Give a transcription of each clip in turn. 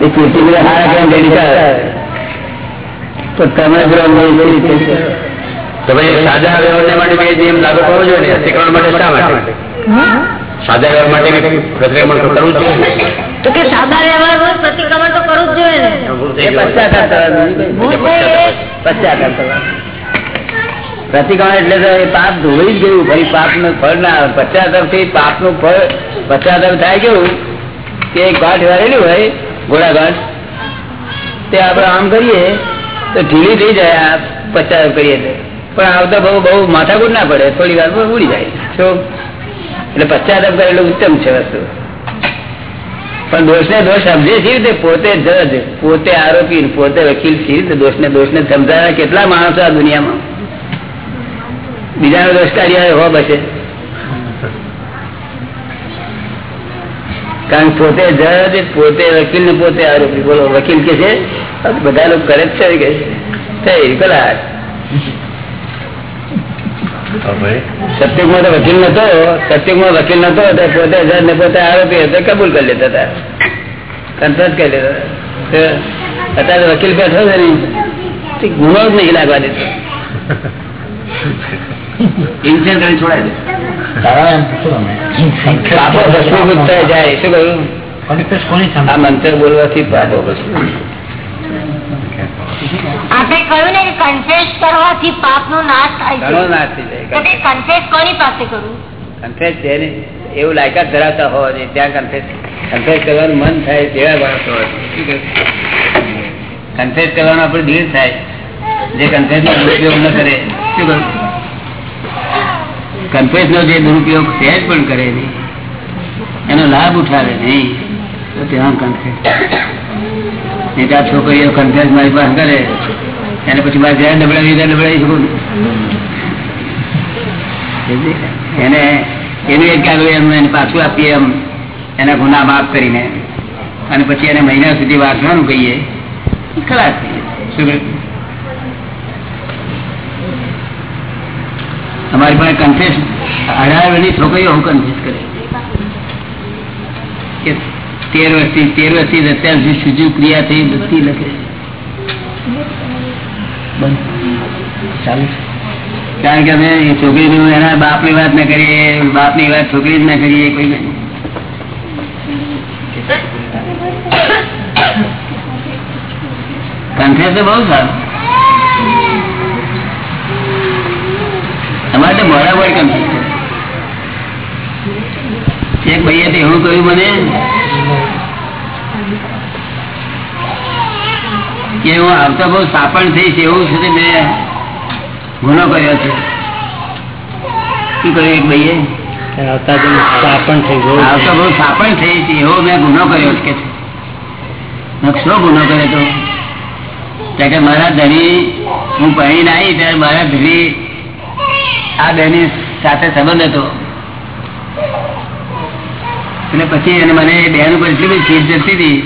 એ કીર્તિ બધા હારા કેમ તો તમે જો તો ભાઈ વ્યવહાર માટે નિયમ લાગુ કરવો જોઈએ ને અતિક્રમણ માટે શા માટે? સાદા વ્યવહાર માટે પ્રતિક્રમણ કરવું જોઈએ તો કે સાદા વ્યવહાર પ્રતિક્રમણ તો કરવું જ જોઈએ ને. ભૂલ એ. પશ્ચાતાપ પ્રતિક્રમણ એટલે પાપ ધોઈ જ ગયું. ફરી પાપનું ફળ ના પશ્ચાતાપથી પાપનું ફળ પશ્ચાતાપ થાય ગયું કે એક ગાંઠ વાળેલું હોય ઘોડા ગાંઠ તે આપણે આમ કરીએ, તો ઢીલી થઈ જાય આ પચાસ કરીએ પણ આવતા બહુ બહુ માથાકૂટ ના પડે, થોડી વાર ઉડી જાય. શું એટલે પશ્ચાતાપ કરેલું ઉત્તમ છે વસ્તુ. પણ દોષને દોષ સમજે સી રીતે પોતે જજ, પોતે આરોપી પોતે વકીલ સી રીતે દોષને દોષને સમજાવ્યા કેટલા માણસો આ દુનિયામાં? બીજાનો દોષ કાઢી હો બસે કારણ પોતે જજ પોતે વકીલ ને પોતે આરોપી બોલો વકીલ કે છે બધા લોકો કરે જ છે કે થઈ કલાક સત્યુગમાં તો વકીલ નતો સત્યુગમાં વકીલ નતો પોતે જજ ને પોતે આરોપી હતો કબૂલ કરી લેતા હતા. કન્ફર્સ કરી લેતા અત્યારે વકીલ બેઠો છે ને ગુનો જ નહીં લાગવા દેતો. ઇન્સેન કરી છોડાય દે. પાપો ભસ્મીભૂત થઈ જાય શું કહ્યું? આ મંત્ર બોલવાથી પાપો ભસ્મીભૂત આપણે કહ્યું ને કન્ફેસ કરવાથી પાપ નો નાશ થાય ઘણો નાશ થઈ જાય કન્ફેસ કોની પાસે કરવું કન્ફેસ છે ને એવું લાયકાત ધરાવતા હોવા જોઈએ ત્યાં કન્ફેસ કન્ફેસ કરવાનું મન થાય તેવા માણસો હોય. કન્ફેસ કરવાનું આપણું દિલ થાય. જે કન્ફેસ નો દુરુપયોગ ન કરે શું કહ્યું? કન્ફેસ નો જે દુરુપયોગ સહેજ પણ કરે નહીં. એનો લાભ ઉઠાવે નહીં, તો ત્યાં કન્ફેસ નહીં છોકરીઓ કન્ફેસ મારી પાસે કરે એને પછી મારે જ્યાં ડબડાવી ત્યાં ડબડાવી શકું એને, એનું એક કાગળ એમ એને પાછું આપીએ એમ, એના ગુના માફ કરીને. અને પછી એને મહિના સુધી વાંચવાનું કહીએ ખલાસ થઈ જાય. શું અમારી પાસે કન્ફેસ અઢાર છોકરીઓ હું કન્ફેસ કરે કે તેર વર્ષથી તેર વર્ષથી અત્યાર સુજુ ક્રિયા થઈ, બધી લખે કારણ કે અમે એ છોકરીનું એના બાપની વાત ના કરીએ, બાપની વાત છોકરી જ ના કરીએ, કોઈ નહીં. કન્ફેસ તો બહુ સારું. અમારે તો મોડા કન્ફેસ એક ભાઈએ તો એવું કહ્યું મને કે હું આવતા બહુ સાપણ થઈશ એવું છે મેં ગુનો કર્યો છે. શું કર્યું એક ભાઈએ? આવતા બહુ સાપણ થઈ છે. એવો મેં ગુનો કર્યો કે નકશો ગુનો કર્યો તો? ત્યાં કે મારા ધણી હું પહેરી આવી ત્યારે મારા ધણી આ બેની સાથે સંબંધ હતો. એટલે પછી એને મને એ બેન ઉપર એટલી બધી ચીજ જતી હતી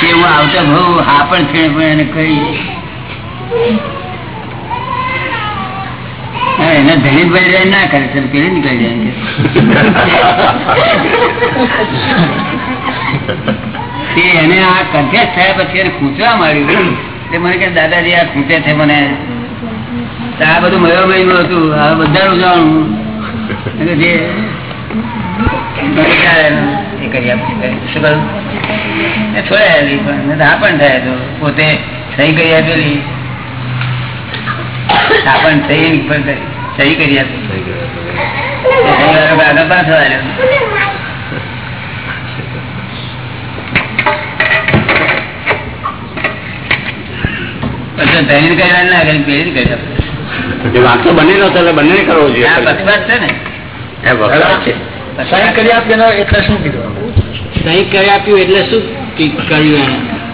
કે હું આવતા બહુ હા પણ છે પણ એને કહી. એને ધણી ભાઈ જાય ના કરે છે પેલી નીકળી જાય તે એને આ કન્ફેસ થયા પછી એને ખૂંચવા માંડ્યું. તે મને કે દાદાજી, આ ખૂંચે છે મને. આ બધું મયો નું હતું. આ બધાનું એટલે જે પોતે સહી કરી આપેલી. આ પણ સહી કરી સહી કરી આપી થઈ ગયું. એ આગળ પાછો આવ્યો પછી ધૈર્ય કરવા ના કરી પેલી કરી વાંક તો બંને નો ચાલે બંને કરવો જોઈએ. આ પક્ષપાત છે ને? એ વખત. છે. સહી કરી આપી એટલે શું કીધું? સહી કરી આપ્યું એટલે શું કર્યું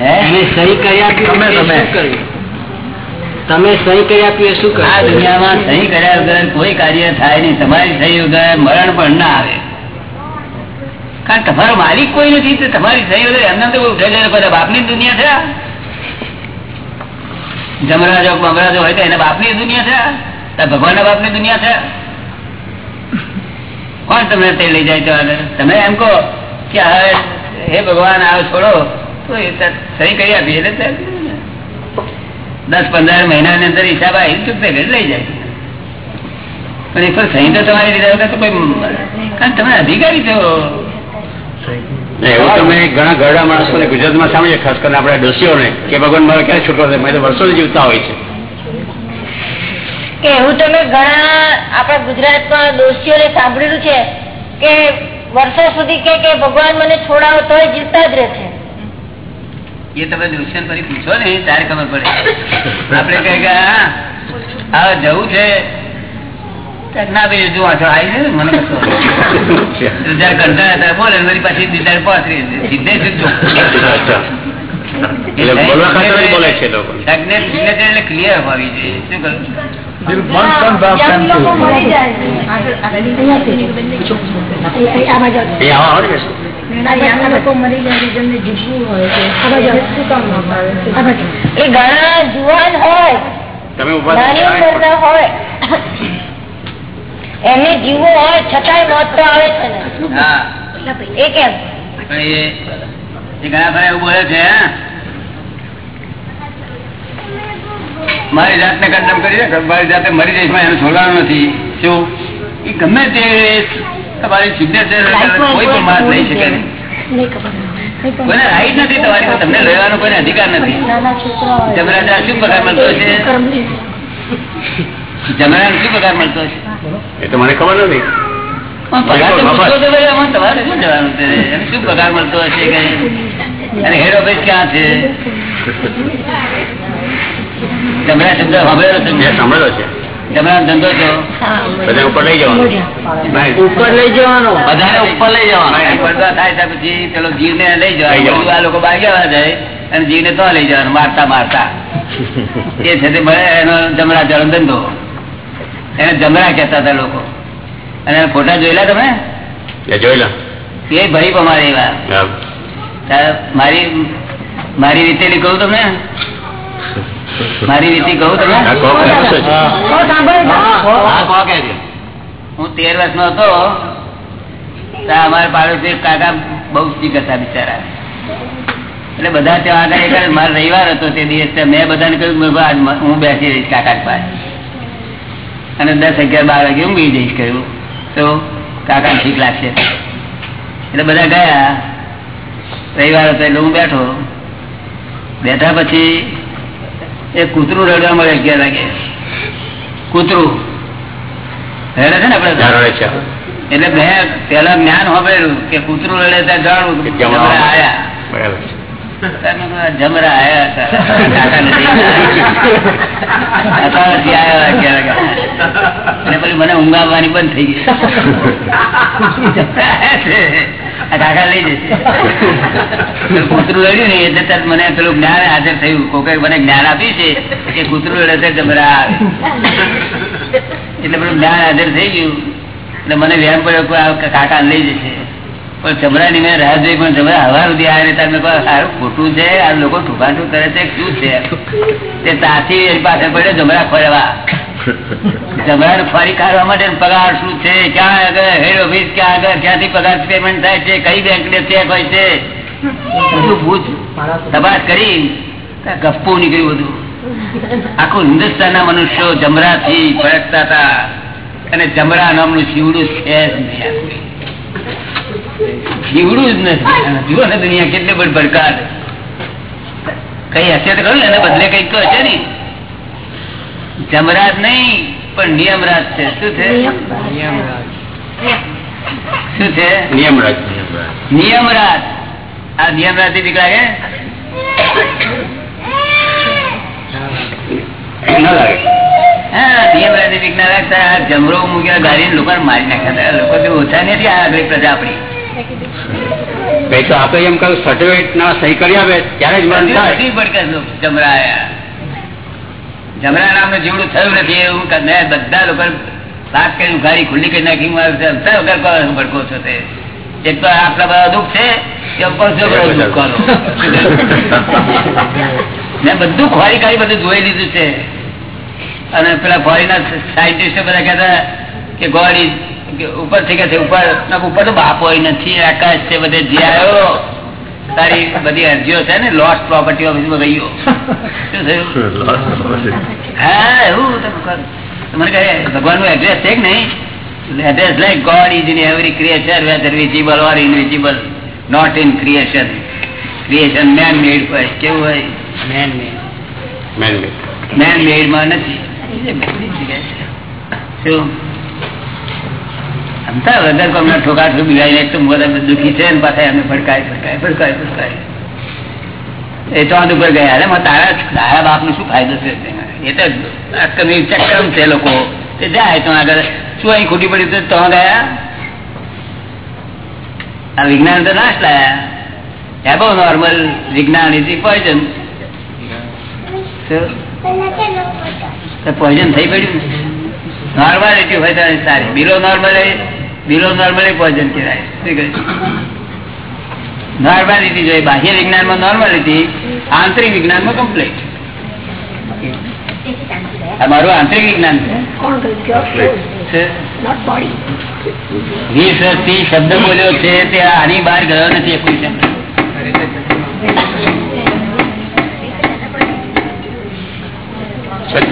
એને સહી કરી આપ્યું તમે, કર્યું? સહી કરી આપ્યું શું શું આ દુનિયામાં સહી કર્યા વગર કોઈ કાર્ય થાય નહીં. તમારી સહી વગર મરણ પણ ના આવે. કારણ તમારો માલિક કોઈ નથી તો તમારી સહી વગર એમને તો બધા બાપની દુનિયા છે આ. જમરાજો બમરાજો હોય તો એના બાપની દુનિયા છે? ભગવાનના બાપની દુનિયા છે? કોણ તમને તે લઈ જાય તમે એમ કહો કે હવે હે ભગવાન આવ છોડો. તો એ સહી કરી આપી, એટલે દસ પંદર મહિનાની અંદર હિસાબ આવી ચૂકતે લઈ જાય. પણ એ સહી તો તમારી લીધા વગર તો કારણ તમે અધિકારી છો એવું તમે ઘણા ઘરડા માણસોને ગુજરાતમાં સાંભળીએ ખાસ કરીને આપણા ડોસીઓને કે ભગવાન મારે ક્યારે છૂટકો થાય? મેં તો વર્ષોથી જીવતા હોય છે. કે એવું તમે ઘણા આપણા ગુજરાતમાં દોષીઓને સાંભળેલું છે કે વર્ષો સુધી કે કે ભગવાન મને છોડાવો તો જીવતા જ રહે છે એ તમે દુષ્યંત ફરી પૂછો ને ત્યારે ખબર પડે. આપડે કઈ ગયા હા જવું છે ના ભાઈ જો વાંચો આવી છે મને જયારે કરતા હતા બોલે પહોંચી સીધે સીધું ક્લિયર હોવી જોઈએ. શું કરું તમે ઊભા હોય. એમને જીવવું હોય છતાંય મોત તો આવે છે ને. એ કેમ? ઘણા ખરા એવું બોલે છે? મારી જાતને કદમ કરી મારી જાતે મરી જઈશ એને છોડવાનું નથી. શું? એ ગમે તે તમારી સિગ્નેચર કોઈ પણ માણસ લઈ શકે કોઈને રાઈટ નથી તમારી તમને લેવાનો કોઈને અધિકાર નથી. જમરાજા શું પગાર મળતો છે? જમરાને શું પગાર મળતો છે એ તો મને ખબર નથી. પણ પગાર તો પૂછવો તો ખરી, આમાં તમારે શું જવાનું છે? એને શું પગાર મળતો હશે અને હેડ ઓફિસ ક્યાં છે? જમરા શબ્દ સાંભળેલો છે? સાંભળેલો છે. જમરા ધંધો છો બધા ઉપર લઈ જવાનું. ઉપર લઈ જવાનો. બધાને ઉપર લઈ જવાનો. પડદા થાય ત્યાં પછી પેલો જીવને લઈ લઈ જવાનું. આ લોકો ભાગ્યા જાય અને જીવને તો લઈ જવાનું. મારતા મારતા. એ છે તે મળે એનો જમણા જળ ધંધો એને જમરા કહેતા હતા લોકો. અને એના ફોટા જોયેલા તમે? જોયેલા. એ ભાઈ અમારે એવા. મારી મારી રીતે કહું તમને? મારી રીતે કહું તમે. હા, તેર વર્ષ નો હતો. ત્યાં અમારા પાડોશી કાકા બહુ શીખ હતા બિચારા. એટલે બધા ત્યાં આગળ મારો રવિવાર હતો તે દિવસે. મેં બધાને કહ્યું હું બેસી રહીશ કાકા પાસે. અને દસ અગિયાર બાર વાગે ઊંઘી જઈશ કહ્યું. તો કાકા ઠીક લાગશે. એટલે બધા ગયા. રવિવાર હતો એટલે હું બેઠો. બેઠા પછી એ કૂતરું રડવા મળે અગિયાર વાગે. કૂતરું. રડે છે ને આપડે એટલે મેં પેલા જ્ઞાન સાંભળેલું કે કૂતરું રડે ત્યાં જાણવું? આયા. બરાબર જમરા બંધ થઈ ગઈ કૂતરું લડ્યું ને એટલે તરત મને પેલું જ્ઞાન હાજર થયું કોકે મને જ્ઞાન આપ્યું છે કે કૂતરું લડે જમરા એટલે પેલું જ્ઞાન હાજર થઈ ગયું. એટલે મને વ્યાયામ પડ્યો કાકા લઈ જશે. પણ જમરાની મેં રાહ જોઈ, પણ જમરા હવા સુધી આવે તમે ખોટું છે? આ લોકો ઠુકાઠું કરે છે? શું છે? તે તાથી એની પાછળ પડે જમરા ફરવા. જમરાને ફરી કાઢવા માટે પગાર શું છે? ક્યાં આગળ? હેડ ક્યાં આગળ? ક્યાંથી પગાર થાય છે? કઈ બેંક ને ચેક હોય છે? બધું ભૂત. તપાસ કરી. ગપ્પું નીકળ્યું બધું. આખું હિન્દુસ્તાનના મનુષ્યો જમરાથી ભડકતા હતા. અને જમરા નામનું શિવડું છે. જ નહીં આખું. શિવડું જ નથી જુઓ ને દુનિયા કેટલી બધી ભડકાટ કઈ હશે તો ખરું ને બદલે કંઈક તો હશે ને જમરાજ નહીં પણ નિયમરાજ છે. શું છે? શું છે? નિયમરાજ નિયમરાજ. આ નિયમરાજથી બીક લાગે ન લાગે. હા નિયમરાજથી બીક ના લાગતા જમરો મૂક્યા ગાડી લોકો મારી નાખ્યા લોકો ઓછા નથી આ આગળ પ્રજા આપણી. કઈ તો આપડે એમ કહ્યું સર્ટિફિકેટ ના સહી કરી આવે ત્યારે જ મરણ થાય. બધી જમરા નામ જીવડું થયું નથી. એવું મેં બધા લોકો વાત કરી ઉઘાડી ખુલ્લી કરી નાખી વગર ભડકો છો. તે? એક તો આટલા બધા દુઃખ છે મેં બધું ખોરી કાઢી બધું જોઈ લીધું છે. અને પેલા ફોરીના સાયન્ટિસ્ટો બધા કહેતા કે ગોડ કે ઉપરથી કે છે ઉપર ઉપર તો બાપ હોય નથી આકાશ છે બધે જે આવ્યો તારી બધી અરજીઓ છે ને લોસ્ટ પ્રોપર્ટીઓ બધું ગયો શું થયું? હા એવું મને કહે ભગવાનનું એડ્રેસ છે કે નહીં? Address like God is in every creature whether visible or invisible not in creation creation man made હોય કેવું હોય? Man made man made man મેડમાં નથી શું? બિલાઈને તો ફડકાય એ તો ખોટી પડી તો ગયા? આ વિજ્ઞાન તો નાશ લાયા. એબો નોર્મલ વિજ્ઞાન ઇઝ પોઈઝન પોઈઝન થઈ પડ્યું નોર્માલિટી હોય તો સારી. Below normal below normal poison કહેવાય. શું કહે નોર્માલિટી જોઈએ બાહ્ય વિજ્ઞાનમાં નોર્માલિટી આંતરિક વિજ્ઞાનમાં કમ્પ્લીટ મારું આંતરિક વિજ્ઞાન છે. વીસ વર્ષથી શબ્દ બોલ્યો છે તે આની બહાર ગયો નથી કોઈ શબ્દ.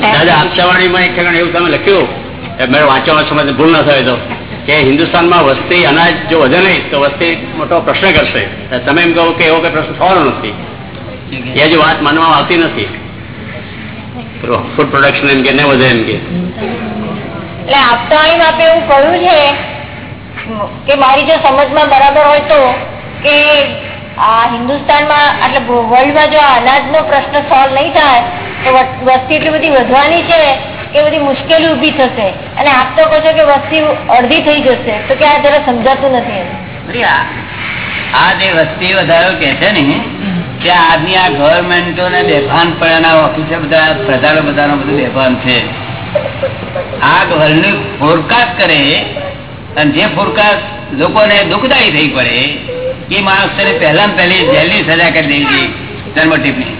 દાદા આપસાવાણીમાં એક એવું તમે લખ્યું કે મેં વાંચવામાં સમજ ભૂલ ન થાય તો. કે હિન્દુસ્તાનમાં વસ્તી અનાજ જો વધે નહીં તો વસ્તી મોટો પ્રશ્ન કરશે. તમે એમ કહો કે એવો કઈ પ્રશ્ન થવાનો નથી. એ જ વાત માનવામાં આવતી નથી. ફૂડ પ્રોડક્શન એમ કે ન વધે એમ કે. એટલે આપતા અહીં આપે એવું કહ્યું છે કે મારી જો સમજમાં બરાબર હોય તો કે આ હિન્દુસ્તાનમાં એટલે વર્લ્ડમાં જો અનાજનો પ્રશ્ન સોલ્વ નહીં થાય, તો વસ્તી એટલી બધી વધવાની છે કે બધી મુશ્કેલી ઊભી થશે. અને આપ તો કહો છો કે વસ્તી અડધી થઈ જશે, તો કે આ જરા સમજાતું નથી આ જે વસ્તી વધારો કે છે ને, કે આજની આ ગવર્મેન્ટો ને બેભાન પડ્યાના ઓફિસે બધા પ્રધાનો બધાનો બધું બેભાન છે. આ વર્લ્ડની ફોરકાસ્ટ કરે, અને જે ફોરકાસ્ટ લોકોને દુઃખદાયી થઈ પડે એ માણસને પહેલા પહેલી જેલની સજા કરી દેવી જોઈએ જન્મટીપની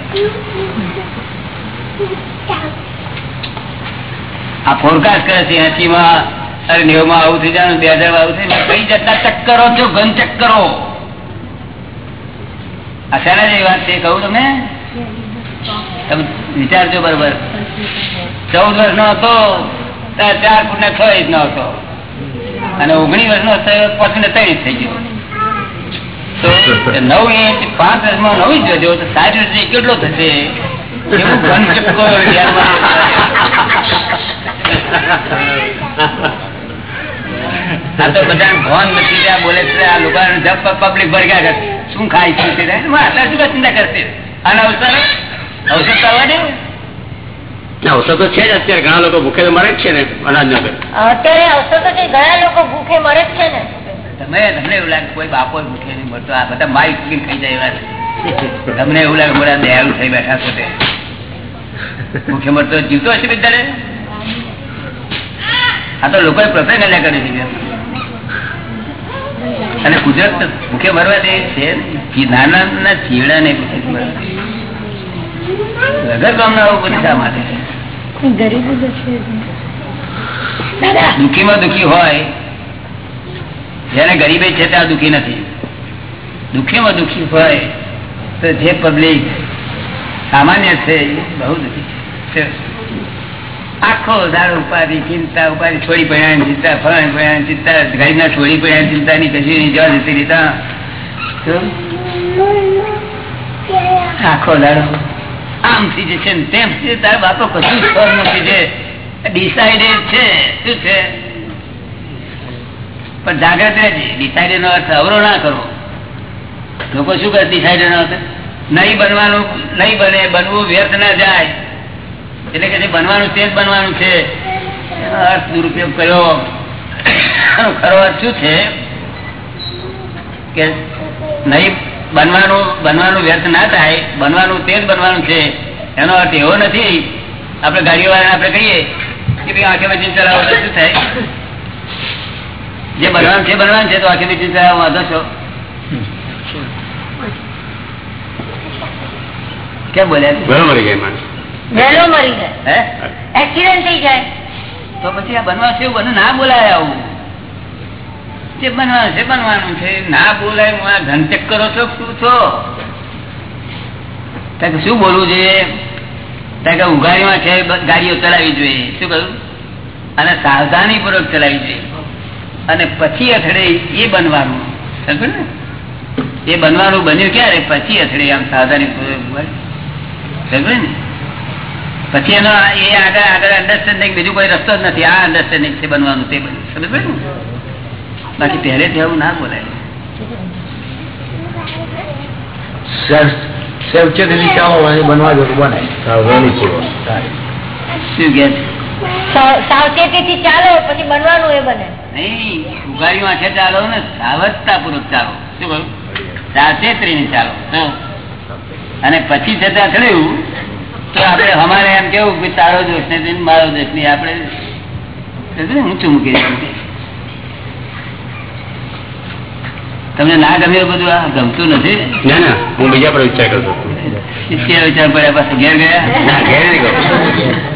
આ ફોરકાસ્ટ કરે છે એસી માં અરે નેવમાં આવું થઈ જાય બે હજાર આવું થઈ કઈ જતા ચક્કરો છો, ઘન ચક્કરો? આ શેના જેવી વાત છે, કહું તમે તમે વિચારજો બરોબર. ચૌદ વર્ષ નો હતો, ચાર ફૂટ ને છ ઇંચ નો હતો. અને ઓગણીસ વર્ષ નો પછી ને ત્રણ થઈ ગયો. નવ ઇંચ પાંચ વર્ષમાં નવ ઇંચ વધ્યો તો સાઠ વર્ષે કેટલો થશે. એવું ઘન ચક્કો આ તો બધા ભોન નથી ત્યાં બોલે છે આ લોકો પબ્લિક ભરગ્યા કરે શું ખાય શું છે? આટલા શું ચિંતા કરશે. અને અવસર? અવસર કરવા દે. ના, અવસર તો છે જ અત્યારે ઘણા લોકો ભૂખે તો મરે જ છે ને અનાજ અત્યારે અવસર તો ગયા ઘણા લોકો ભૂખે મરે જ છે ને. તમે તમને એવું લાગે કોઈ બાપો ભૂખે નહીં મળતો આ બધા માઈ પીને ખાઈ જાય એવા છે. તમને એવું લાગે બધા દયાળુ થઈ બેઠા છો તે. ભૂખે મળતો જીવતો હશે બિચારે? આ તો લોકોએ પ્રસંગ અલ્યા કરે છે અને કુદરત ભૂખે મરવા દે છે નાના નાના ચીવડા ને ભૂખે મરવા. વગર કામના આવું બધું માટે દુઃખીમાં દુઃખી હોય જેને ગરીબી છે ત્યાં દુઃખી નથી. દુઃખીમાં દુઃખી હોય તો જે પબ્લિક સામાન્ય છે બહુ દુઃખી છે. આખો દાડો ઉપાધિ, ચિંતા, ઉપાધિ, છોડી પડ્યા, ચિંતા ફળ પડ્યા, ચિંતા, ગરીબના છોડી પડ્યા ચિંતા ની કશી ની જવા જતી રીતા આખો દાડો આમ થઈ જશે તેમ. થઈ તારા બાપો કશું જ નથી જે ડિસાઇડેડ છે. શું છે? પણ જાગ્રત રહેજે. ડિસાઇડેડ નો અર્થ અવરો ના કરો લોકો શું કરે? ડિસાઇડેડ નો અર્થ નહીં બનવાનું, નહીં બને, બનવું વ્યર્થ ના જાય. એટલે કે બનવાનું તે જ બનવાનું છે. અર્થ દુરુપયોગ કર્યો. ખરો અર્થ શું છે? કે નહીં બનવાનું બનવાનું વ્યર્થ ના થાય, બનવાનું તે જ બનવાનું છે. એનો અર્થ એવો નથી. આપણે ગાડીઓ વાળાને આપણે કહીએ કે ભાઈ આંખે મશીન ચલાવો શું થાય? જે બનવાનું છે બનવાનું છે તો આખી બીજી વાંધો છો? કેમ બોલ્યા મરી ગયા માણસ. વહેલો મરી જાય એક્સિડન્ટ થઈ જાય. તો પછી આ બનવા છે બને? ના બોલાય આવું. જે બનવાનું છે બનવાનું છે ના બોલાય હું આ ધનચક કરો છો શું છો? ત્યાં કે શું બોલવું જોઈએ ત્યાં કે ઉઘાડીમાં છે ગાડીઓ ચલાવવી જોઈએ. શું કહ્યું? અને સાવધાની પૂર્વક ચલાવી જોઈએ. અને પછી અથડે એ બનવાનું. સમજો ને? એ બનવાનું બન્યું ક્યારે? પછી અથડે આમ સાધારણ સમજે ને? પછી એનો એ આગળ આગળ અન્ડરસ્ટેન્ડિંગ બીજું કોઈ રસ્તો જ નથી. આ અન્ડરસ્ટેન્ડિંગ છે બનવાનું તે બન્યું. સમજ ને? બાકી પહેલેથી એવું ના બોલાય. સાવચેતી ચાલો બનવા જેવું બને. છે? સાવચેતીથી ચાલો પછી બનવાનું એ બને. નહીં ઉગાડીમાં છે ચાલો ને સાવધતા પૂર્વક ચાલો. શું કહ્યું? સાવચેતરીને ચાલો. અને પછી છતાં થયું તો આપણે અમારે એમ કેવું કે તારો દોષ ને મારો દોષ નહીં આપણે ઊંચું મૂકી. તમને ના ગમે એવું બધું? આ ગમતું નથી? ના ના હું બીજા પર વિચાર કરતો વિચાર પડ્યા પાસે ઘેર ગયા? ઘેર નહીં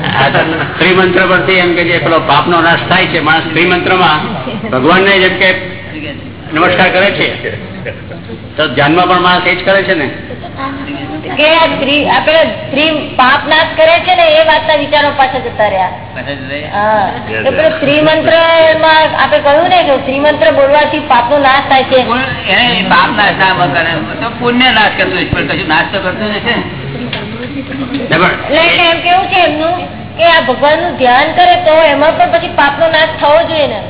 ત્રિમંત્ર પરથી એમ કે પેલો પાપ નો નાશ થાય છે. માણસ ત્રિમંત્રમાં ભગવાનને જેમ કે નમસ્કાર કરે છે. તો ધ્યાનમાં પણ માણસ એ જ કરે છે ને? કે આ ત્રી- આ પેલા ત્રી પાપ નાશ કરે છે ને એ વાતના વિચારો પાછા જતા રહ્યા. પાછા જઈએ. હા. તો પેલું ત્રિમંત્રમાં આપણે કહ્યું ને કે શ્રીમંત્ર બોલવાથી પાપનો નાશ થાય છે. પુણ્ય- પાપ નાશ ના કરે. તો પુણ્ય નાશ કરતું કશું નાશ તો કરતું ને. ને એટલે એમ કેવું છે એમનું? કે આ ભગવાનનું ધ્યાન કરે તો એમાં પણ પછી પાપનો નાશ થવો જોઈએ ને.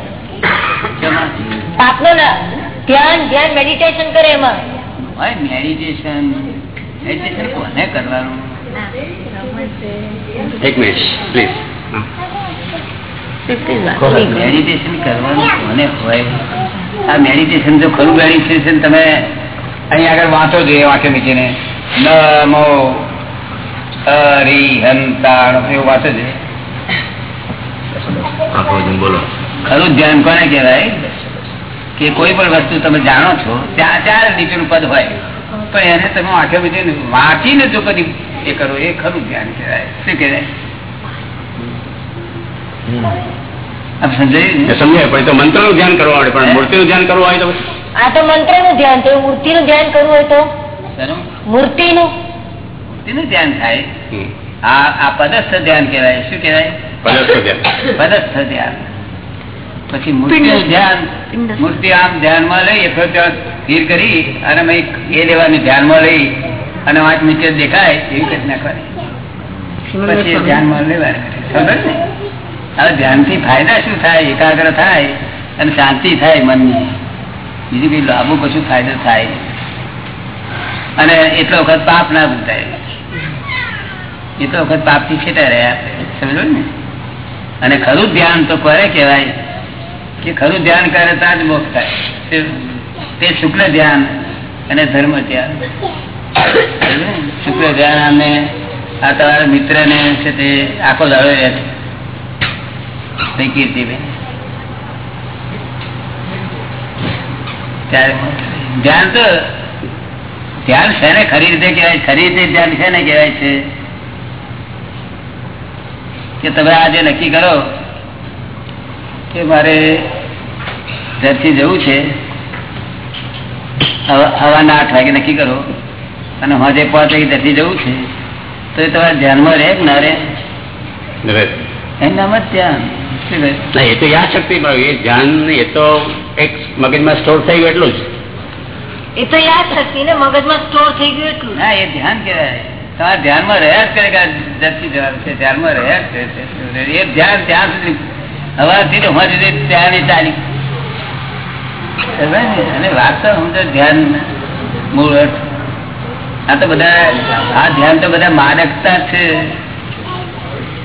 પાપ નો ધ્યાન ધ્યાન મેડિટેશન કરે એમાં. મેડિટેશન મેડિટેશન કોને કરવાનું? એક મિનિટ પ્લીઝ મેડિટેશન કરવાનું કોને હોય? આ મેડિટેશન જો ખરું મેડિટેશન તમે અહીં આગળ વાંચો જોઈએ વાંચો નીચેને નમો હરિહંતાણ એવું વાંચો જોઈએ ખરું ધ્યાન કોને કહેવાય? કે કોઈ પણ વસ્તુ તમે જાણો છો ત્યાં ચાર નીચેનું પદ હોય. પણ એને તમે આંખે બીજે વાંચીને જો કદી એ કરો એ ખરું ધ્યાન કહેવાય. શું કહેવાય? સમજાયું પણ ધ્યાન કરવા પડે પણ મૂર્તિનું ધ્યાન કરવું હોય તો આ તો મંત્રનું ધ્યાન મૂર્તિ નું ધ્યાન કરવું હોય તો? મૂર્તિ નું મૂર્તિનું ધ્યાન થાય. આ આ પદસ્થ ધ્યાન કહેવાય. શું કહેવાય? પદસ્થ ધ્યાન. પછી મૂર્તિનું ધ્યાન. મૂર્તિ આમ ધ્યાનમાં લઈ ત્યાં સ્થિર કરી અને એ લેવાની ધ્યાનમાં લઈ અને વાંચ નીચે દેખાય એવી ઘટના કરે. પછી ધ્યાનમાં લેવાની ખબર ને? હવે ધ્યાનથી ફાયદા શું થાય? એકાગ્ર થાય અને શાંતિ થાય મનની. બીજું કઈ લાભો કશું ફાયદો થાય. અને એટલો વખત પાપ ના ભૂતાય એટલો વખત પાપથી છેટા રહ્યા. સમજો ને? અને ખરું ધ્યાન તો કરે કેવાય કે ખરું ધ્યાન કરે ત્યાં જ મોક્ષ થાય. તે- તે શુક્લ ધ્યાન અને ધર્મ ધ્યાન. શુક્લ ધ્યાન અને આ તમારા મિત્ર ને છે તે આખો દાડો રહે છે તે કીર્તિબેન ત્યારે ધ્યાન તો, ધ્યાન શેને ખરી રીતે કહેવાય? ખરી રીતે ધ્યાન ને કહેવાય છે? કે તમે આજે નક્કી કરો કે મારે ઘરથી જવું છે. હવા- હવાના આઠ વાગે નક્કી કરો. અને હજે પાંચ વાગે ઘરથી જવું છે. તો એ તમારે ધ્યાનમાં રહે કે ના રહે. મત ધ્યાન. એ તો યાદ શક્તિ એ ધ્યાન એ તો એક મગજમાં સ્ટોર થઈ ગયું એટલું જ. એ તો યાદ શક્તિ ને મગજમાં સ્ટોર થઈ ગયું એટલું હા એ ધ્યાન કહેવાય. તમારા ધ્યાનમાં રહ્યા જ કરે જતી જવાનું છે, ધ્યાનમાં રહ્યા જ કરે છે એ ધ્યાન ત્યાં સુધી. હવાથી ચાલી. અને વાત તો ધ્યાન મૂળ આ તો બધા, આ ધ્યાન તો બધા માદકતા છે.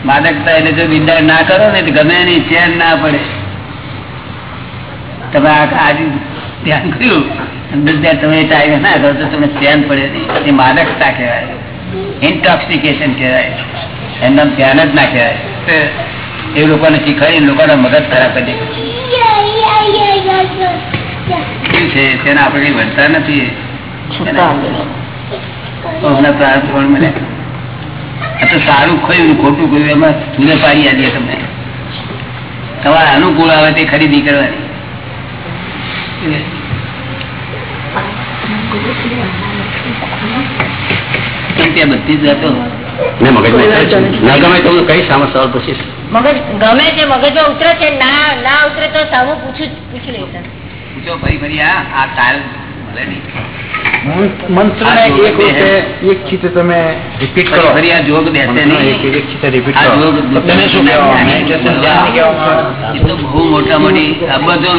માદકતા એટલે જો વિદ્યા ના કરો ને તો ગમે નહીં ચેન ના પડે. તમે આજે ધ્યાન કર્યું? તમે ટાઈમ ના કરો તો તમને ચેન પડે નહીં. એ માદકતા કહેવાય. ઇન્ટોક્સિકેશન કહેવાય. એમના ધ્યાન જ ના કહેવાય. એ લોકોને શીખવાડી લોકોના મગજ ખરાબ કરી દે. છે? તેને આપણે કઈ નથી? સારું ખોયું ખોટું ખોયું એમાં સુને પાડી તમને. તમારે અનુકૂળ આવે તે ખરીદી કરવાની. કે આ બધી જ વાતો ને ગમે તો કઈ સામે સવાલ પૂછીશ? મગજ ગમે છે મગજમાં ઉતરે છે ના ના ઉતરે તો સામું પૂછું પૂછી લઈશ પૂછો ફરી ફરી આ આ ભલે નહીં. બહુ મોટા મોટી અબજો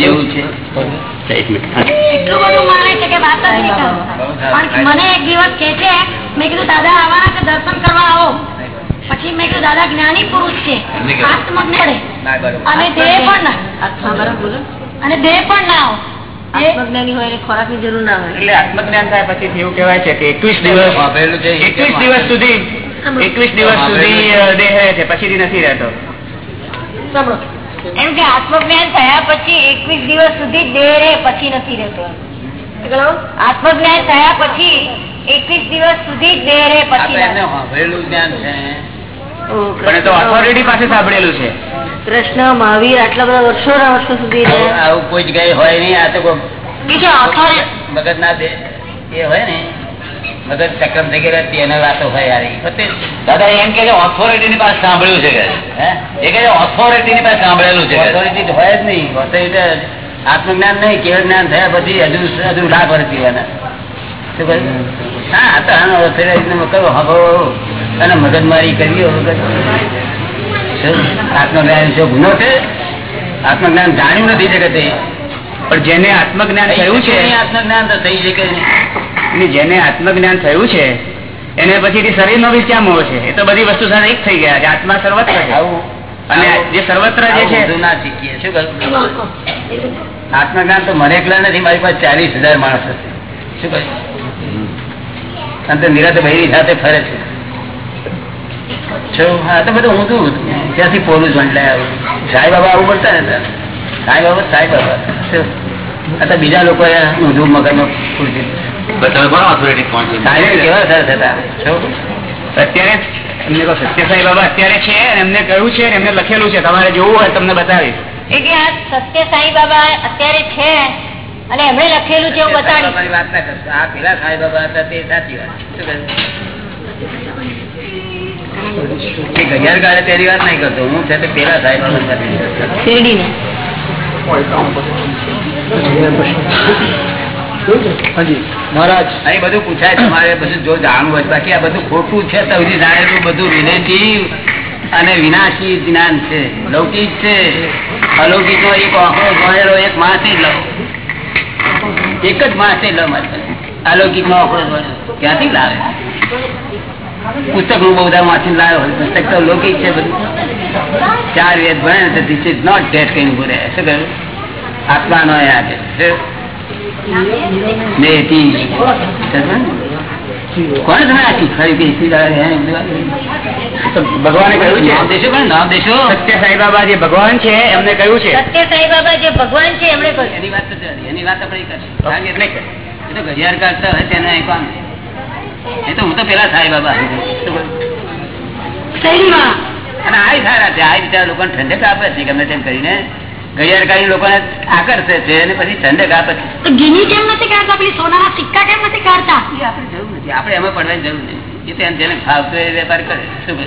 જેવું છે. એટલું બધું માને છે કે વાત જ નહીં પણ મને એક દિવસ કે છે મેં કીધું દાદા આવવાના છે દર્શન કરવા આવો. પછી મેં કીધું દાદા જ્ઞાની પુરુષ છે. આત્મજ્ઞ ના, અને દેહ પણ ના. અને દેહ પણ ના આવો આત્મજ્ઞાની હોય એટલે ખોરાકની જરૂર ના હોય. એટલે આત્મજ્ઞાન થાય પછી એવું કેવાય છે કે એકવીસ દિવસ એકવીસ દિવસ સુધી એકવીસ દિવસ સુધી દેહ રહે છે પછી નથી રહેતો. સાંભળો. એમ કે આત્મજ્ઞાન થયા પછી એકવીસ દિવસ સુધી દેહ રહે પછી નથી રહેતો. આત્મજ્ઞાન થયા પછી એકવીસ દિવસ સુધી દેહ રહે પછી જ્ઞાન છે. પણ તો ઓથોરિટી પાસે સાંભળેલું છે. કૃષ્ણ મહાવીર આટલા બધા વર્ષો ના વર્ષો સુધી આવું આવું કોઈ જગ્યાએ હોય નહીં આ તો બીજો authority- મગજ ના દે એ હોય ને. મગજ ચક્રમ થઈ ગયેલા હતી વાતો હોય દાદા, એમ કે ઓથોરિટી ની પાસે સાંભળ્યું છે એ કે ઓથોરિટી ની પાસે સાંભળેલું છે ઓથોરિટી હોય જ નહીં. ઓથોરિટી આત્મજ્ઞાન નહીં. કેવળ જ્ઞાન થયા પછી હજુ હજુ લાભ પીવાના હા તો આનો ઓથોરિટી કહ્યું મગજમારી કરીએ આત્મજ્ઞાન શું ગુનો છે, આત્મજ્ઞાન જાણ્યું નથી જગતે. પણ જેને આત્મજ્ઞાન થયું છે આત્મજ્ઞાન તો થઈ શકે જેને આત્મજ્ઞાન થયું છે એને પછીથી શરીરનો બી ક્યાં મોહ છે? એ તો બધી વસ્તુ સાથે એક થઈ ગયા છે. આત્મા સર્વત્ર છે. અને જે સર્વત્ર જે છે ના આત્મજ્ઞાન તો મને એકલા નથી મારી પાસે ચાલીસ હજાર માણસ હશે. શું કહ્યું અને નિરાતે બહેરી સાથે ફરે છે. હા તો બધું હું તું ત્યાંથી પોલું જોંડાય આવું. સાંઈ બાબા આવું બોલતા ને સાંઈ બાબા સાંઈ બાબા? બીજા લોકો ઊંધું શું? અત્યારે એમને કહો સત્યસાઈ બાબા અત્યારે છે અને એમને કહ્યું છે એમને લખેલું છે. તમારે જોવું હોય તમને બતાવીશ. સત્ય સાંઈ બાબા અત્યારે છે અને એમણે લખેલું છે હું બતાડીશ વાત ના કરશો. આ પેલા સાંઈ બાબા હતા તે સાચી વાત? ઘડિયાળ કાળે તેની વાત નહીં કરતો. હું છે તે પેલા સાહેબ વિનાશી જ્ઞાન છે. લૌકિક છે. અલૌકિક નો એક આંકડો ગણેલો એક માસી લો એક જ માસી લો અલૌકિક નો આંકડો ગણેલો ક્યાંથી લાવે? પુસ્તકનું બહુ બધા માસી લાવ્યો પુસ્તક તો લૌકિક છે બધું. ચાર વેદ ભણે તો ધીસ ઇઝ નોટ ડેટ કઈ બોલે શું કહ્યું? આત્માનો કોને તમે આખી ખરી એટલી ભગવાને કહ્યું છે. નામ દેશો કોને નામ દેશો. સત્ય સાઈ બાબા જે ભગવાન છે એમને કહ્યું છે. સત્ય સાઈ બાબા જે ભગવાન છે એમણે કહ્યું. એની વાત તો એની વાત આપણે કરશું. કરે. એ તો ઘડિયાળ કાઢતા હોય તેને એ તો હું તો પેલા સાઈ બાબા. અને આ સારા છે આ બિચારા લોકોને ઠંડક આપે છે ગમે તેમ કરીને ઘડિયાળ કાઢી લોકોને આકર્ષે છે અને પછી ઠંડક આપે છે તો ઘીની કેમ નથી કાઢતા પેલી સોનાના સિક્કા કેમ નથી કાઢતા એ આપણે જરૂર નથી આપણે એમાં પડવાની જરૂર નથી એ તો એમ જેને ફાવતો એ વેપાર કરે શું કહે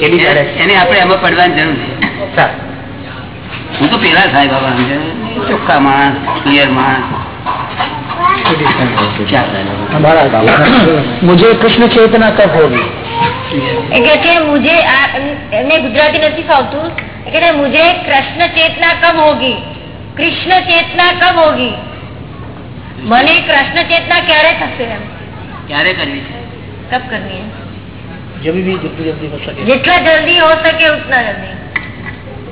એ બી કરે છે. એને આપણે એમાં પડવાની જરૂર નથી સારું. હું તો પેલા સાહેબ બાબા સમજે. ચોખ્ખા માણસ ક્લિયર માણસ महाराज मुझे कृष्ण चेतना कब होगी ગુજરાતી નથી ફાવતું. مجھے کشن چیتنا کم ہوگی કૃષ્ણ ચેતના કમ હોગી? મને કૃષ્ણ ચેતના ક્યારે થશે એમ? ક્યારે કરવી છે? કબ કરવી جب بھی جتنی جلدی ہو سکے جتنا جلدی ہو سکے اتنا جلدی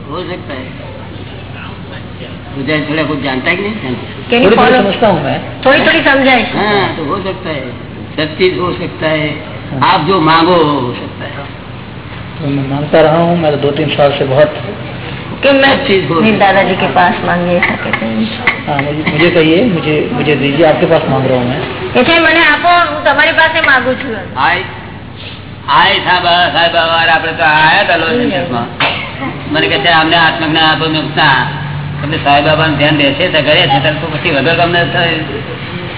ہو سکتا ہے کچھ جانتا ہے نہیں سمجھتا تھوڑی تھوڑی سمجھائے تو ہو سکتا ہے سب چیز ہو سکتا ہے हो सकता है सब चीज हो सकता है आप जो मांगो हो सकता है तो मैं मांगता रहा हूँ मैं तो दो तीन साल से बहुत कि मैं सब चीज हो मेरे सकता है दादाजी के पास मांगे सके हाँ मुझे मुझे कहिए मुझे मुझे दीजिए आपके पास मांग रहा हूँ मैं એટલે મને આપો હું તમારી પાસે માંગુ છું એમ. આય આય સાહેબ સાહેબ આપણે તો આયા હતા લોહીમાં મને કહે છે અમને આત્મજ્ઞાન આપો મેં કીધું, ના એટલે સાંઈ બાબા ધ્યાન રહેશે તો કરે છે ત્યારે તો પછી વગર તમને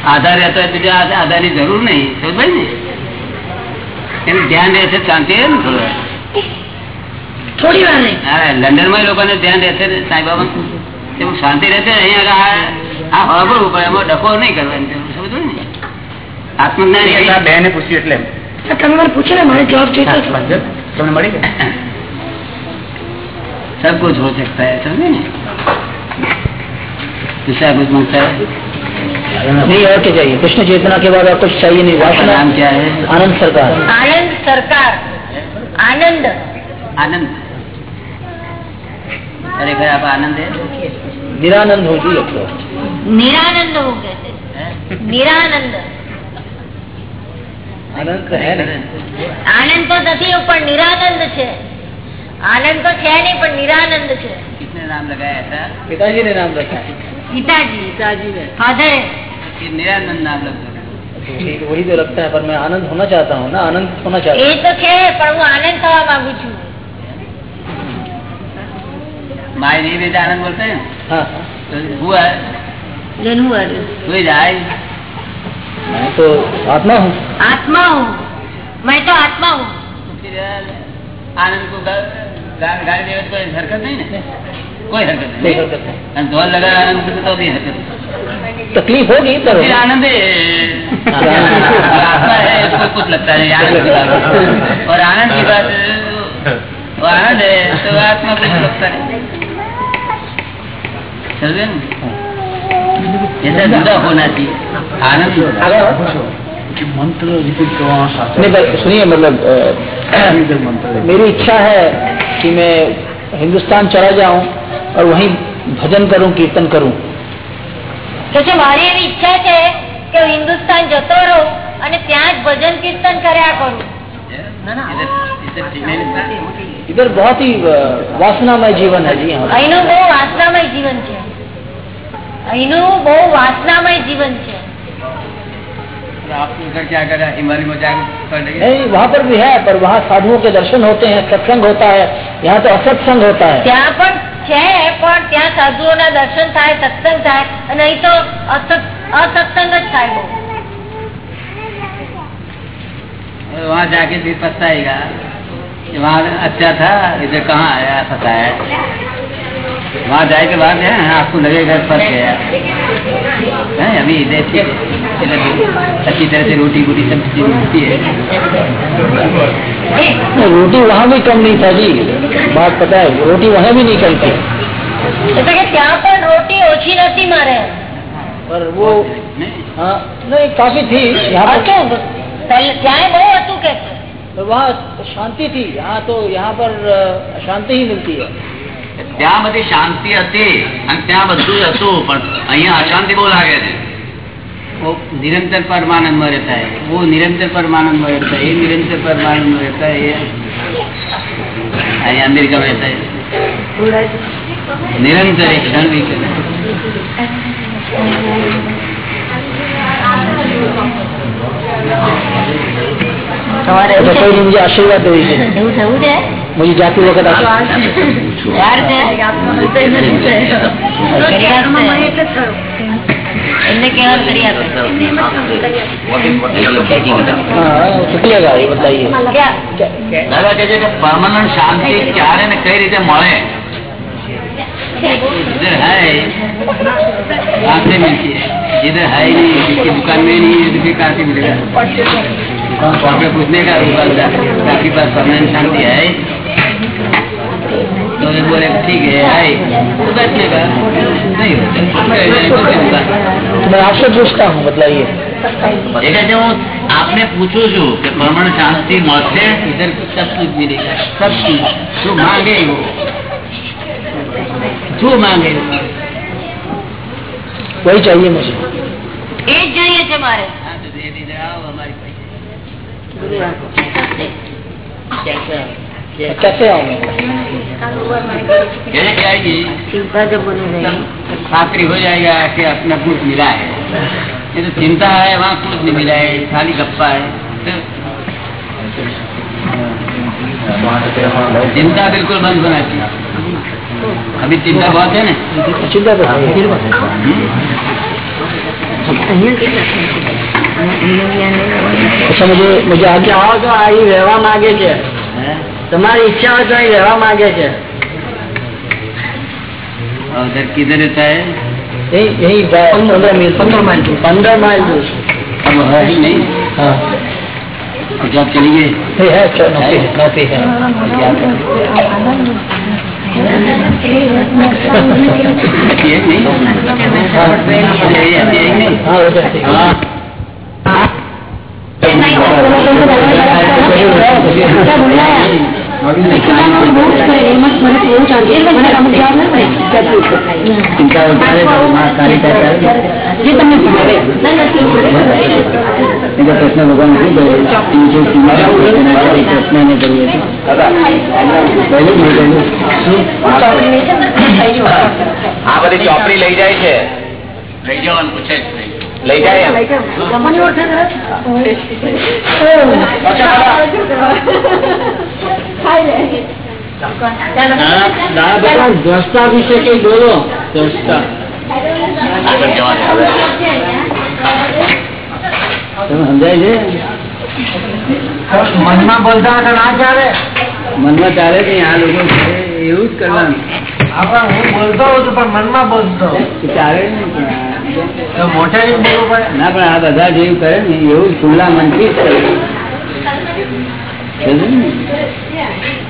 આધાર રહેતો હોય બીજા આધાર ની જરૂર નહીં સમજ ને એનું ધ્યાન રહેશે તો શાંતિ રહે ને થોડું થોડી વાર નહીં લંડન માં લોકોને ધ્યાન રહેશે ને સાંઈ બાબા તેમાં શાંતિ રહેશે અહીંયા આગળ આ હળબળવું પડે એમાં ડખો નહીં કરવાની સમજો ને આત્મજ્ઞાન બેને પૂછ્યું એટલે તમે મને પૂછો ને મને જવાબ જોઈતો છે. તમને મળી ગયો सब कुछ हो सकता है समझे ना दूसरा कुछ मांगता है नहीं और क्या चाहिए कृष्ण चेतना के बाद और कुछ चाहिए नहीं आपका वासना नाम क्या है आनंद सरकार આનંદ સરકાર આનંદ आनंद खरेखर आप आनंद है निरानंद हो जी अब तो નિરાનંદ હું કે છે हैं? નિરાનંદ आनंद तो है नहीं આનંદ તો નથી પણ નિરાનંદ છે આનંદ તો છે નહીં પણ નિરાનંદ છે किसने नाम लगाया था पिताजी ने नाम रखा है પિતાજી પિતાજી ફાધરે कि جی، جی جی، وہی تو لگتا ہے پر میں آنند ہونا چاہتا ہوں نا آنند ہونا چاہتا ہوں۔ یہ تو پر وہ آنند ہوا مانگو چھو؟ مائے نہیں بیٹا آنند بولتے ہیں۔ ہاں۔ ہوا میں تو آتما ہوں۔ آتما ہوں۔ میں تو آتما ہوں۔ آنند کو ગાડી દેવે કોઈ کوئی حرکت نہیں تو بھی تکلیف ہوگی تو آنند کچھ لگتا ہے اور آنند کی بات آنند ہے ہونا چاہیے۔ منتر سنیے مطلب میری اچھا ہے कि मैं हिंदुस्तान चला जाऊं और वहीं भजन करूं कीर्तन મારી એવી ઈચ્છા છે કે હિન્દુસ્તાન જતો રહું અને ત્યાં જ ભજન કીર્તન કર્યા કરું. इधर बहुत ही वासनामय जीवन અહીંનું બહુ વાસનામય જીવન છે. અહીનું બહુ વાસનામય જીવન છે. نہیں وہاں پر بھی ہے پر وہاں سادھوؤں کے درشن ہوتے ہیں ستسنگ ہوتا ہے یہاں تو اصتسنگ ہوتا ہے۔ ત્યાં પણ છે પણ ત્યાં સાધુઓના દર્શન થાય સત્સંગ وہاں جا کے بھی پتہ گا وہاں اچھا تھا ادھر کہاں آیا پتا ہے۔ وہاں جائے کے بعد ہے ہاں، آپ کو لگے گا فرق ہے۔ ہاں، ابھی اچھی طرح سے روٹی ووٹی سب چیز ملتی ہے۔ روٹی وہاں بھی کم نہیں تھا جی۔ بات پتا ہے روٹی وہاں بھی نہیں کم روٹی اوچھی رہتی مارے؟ پر وہ ہاں، کافی تھی۔ وہاں شانتی تھی۔ یہاں تو یہاں پر شانتی ہی ملتی ہے۔ ત્યાં બધી શાંતિ હતી અને ત્યાં બધું જ હતું પણ અહીંયા અશાંતિ બહુ લાગે છે. નિરંતર પરમાનંદમાં રહેતા હે નિરંતર પરમાનંદમાં રહેતા એ નિરંતર પરમાનંદમાં રહેતા એ. અહીંયા અમેરિકા રહેતા નિરંતર એક ક્ષણ આશીર્વાદ હોય છે. એવું થયું છે? مجھے جاتے وقت પરમાનન્ટ શાંતિ ક્યારે ને કઈ રીતે મળે جدھر ہے کافی ملتی ہے۔ جدھر ہے دکان میں نہیں ہے تو کافی ملے گا۔ پوچھنے کا دکاندار کافی پاس پرماننٹ شانتی ہے तो ये बोले ठीक है है तो बैठने का नहीं होता दूसरी दुकान तो मैं आपसे पूछता हूँ बतलाइए એ કહે છે હું આપને પૂછું છું કે પરમાનન્ટ શાંતિ મળશે इधर सब कुछ मिलेगा सब चीज जो मांगे वो जो मांगे वो वही चाहिए मुझे એ જ જોઈએ છે મારે हाँ तो दे दीजिए आओ हमारी पैसे کیسے آؤں گے کیا جی؟ خاطری ہو جائے گا کہ اپنا کچھ ملا ہے۔ یہ تو چنتا ہے، وہاں کچھ نہیں ملا ہے، خالی گپا ہے۔ چنتا بالکل بند ہونا چاہیے۔ ابھی چنتا بہت ہے نا؟ اچھا، چنتا مجھے آگے آؤ تو آئی ویوام آگے کیا؟ તો અહીં રહેવા માંગે છે તમારી ઈચ્છા હોય તો અહીં રહેવા માંગે છે और उधर किधर रहता है यही यही पंद्रह मील पंद्रह माइल दूर પંદર માઇલ દૂર अब है ही नहीं हाँ जॉब चली गई ये है अच्छा, नौकरी है नौकरी है પ્રશ્ન ભગવાન શું કર્યો પ્રશ્ન ને કરીએ આ બધી ચોપડી લઈ જાય છે. લઈ જવાનું પૂછે લઈ જાય દ્રષ્ટા વિશે કઈ બોલો? દ્રષ્ટા સમજાય છે? મનમાં બોલતા હતા ના ચાલે? મનમાં ચાલે નહીં આ લોકો છે એવું જ કરવાનું. હું બોલતો હોઉં છું પણ મનમાં બોલતો એ ચાલે નહીં મોટે બોલવું પડે. ના પણ આ બધા જેવું કરે ને એવું જ ખુલ્લા મનથી જ કરે. સમજ્યું ને?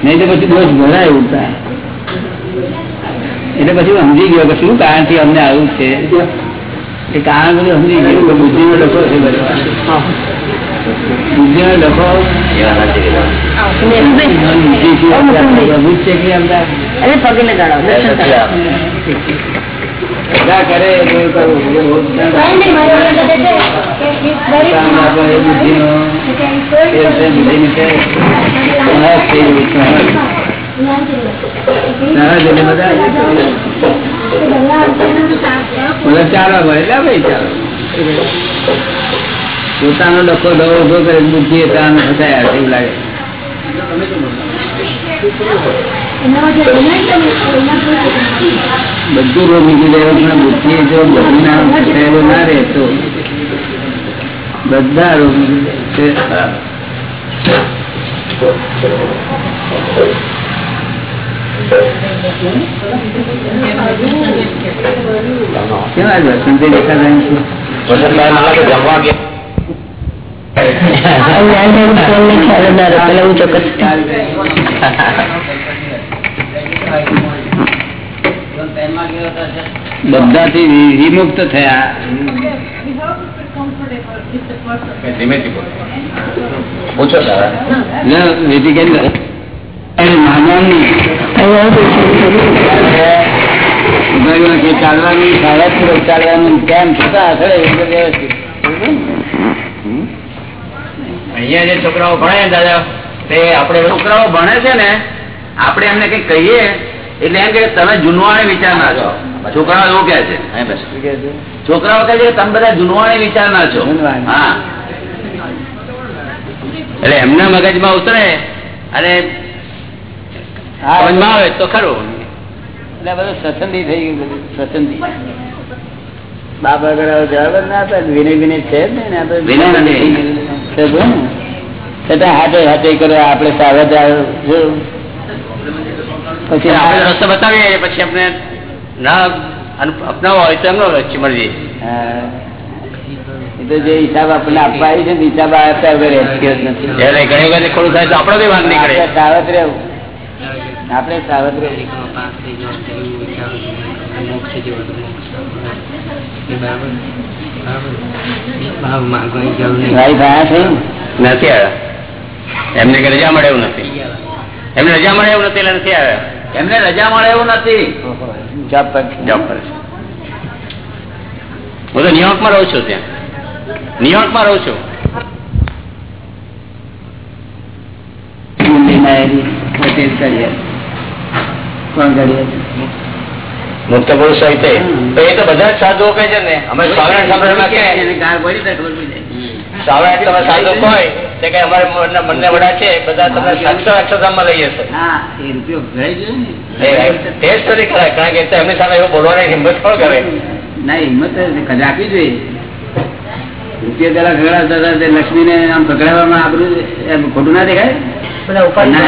નહીં તો પછી દોષ ભરાય ઉઠતા એટલે પછી હું સમજી ગયો કે શું કારણથી અમને આવું છે? એ કારણ બધું સમજી ગયું કે બુદ્ધિ નો ડખો છે બધો. બુદ્ધિ ભાઈ એટલે ભાઈ ચાલો. પોતાનો ડખો દવો ઊભો કરે બુદ્ધિ એવું લાગે બધું રોગ નીકળી જાય પણ બુદ્ધિ જો બધું ના રહે બધા રોગ નીકળી. કેવા? સંજય દેખાતા જમવા ગયા બધાથી વિ- વિમુક્ત થયા. ધીમેથી બોલો પૂછો દાદા. ને વિધિ કેમ કરે? એને માનવાની ઉઘાડીમાં કે ચાલવાની સાવચપૂર્વક ચાલવાનું કેમ છતાં અથડે એ બધું વ્યવસ્થિત હમ? અહીંયા જે છોકરાઓ ભણે દાદા તે આપણે છોકરાઓ ભણે છે ને આપણે એમને કઈ કહીએ એટલે એમ કે તમે જુનવાણી વિચાર ના છો છોકરાઓ એવું કે છે? છોકરાઓ કહે છે તમે બધા જુનવાણી વિચાર ના છો. હા. એટલે એમના મગજમાં ઉતરે અને મગજમાં આવે તો ખરું. એટલે બધું સ્વસંદી થઈ ગયું બધું બાબા બાપ આગળ જવાબ ના વિનય વિનય છે જ નહીં ને વિનય નથી. છતાં હાથે હાથે કરે આપણે સાવધ. પછી આપણે રસ્તો બતાવીએ પછી આપણે ના અપનાવો હોય તો એમનો મરજી હા. તો જે હિસાબ આપણને આપવા આવી છે ને હિસાબ આપ્યા વગર ઘણી વખત ખોડું થાય તો આપણો બી વાંક નીકળે. આપણે રહેવું. આપણે સાવધ રહેવું. ભાઈ ભાયા છે નથી આવ્યા. એમને કે રજા મળે એવું નથી. એમને રજા મળે એવું નથી એટલે નથી આવ્યા. એમને રજા મળે એવું નથી. જોબ પર. જોબ કરે હું તો ન્યુયોર્કમાં રહું છું ત્યાં. ન્યુયોર્કમાં રહું છું. મુક્ત પુરુષ એ તો બધા જ સાધુઓ કહે છે ને. અમે સાવરણ ખબર પડી તમે સાધુ હોય કે અમારે મનના- મનના વડા છે બધા તમને સાતસો અક્ષરધામમાં લઈ જશે. હા એ રૂપિયો ભરાઈ ગયો ને? ટેસ્ટ નથી કરાય કારણ કે એમની સામે એવું બોલવાની હિંમત કોણ કરે? ના હિંમત રાખવી જોઈએ. રૂપિયા પેલા ખગડાવતા હતા તે લક્ષ્મીને આમ ખગડાવવામાં આપણું એમ ખોટું ના દેખાય? બધા ઉપાધિ ના.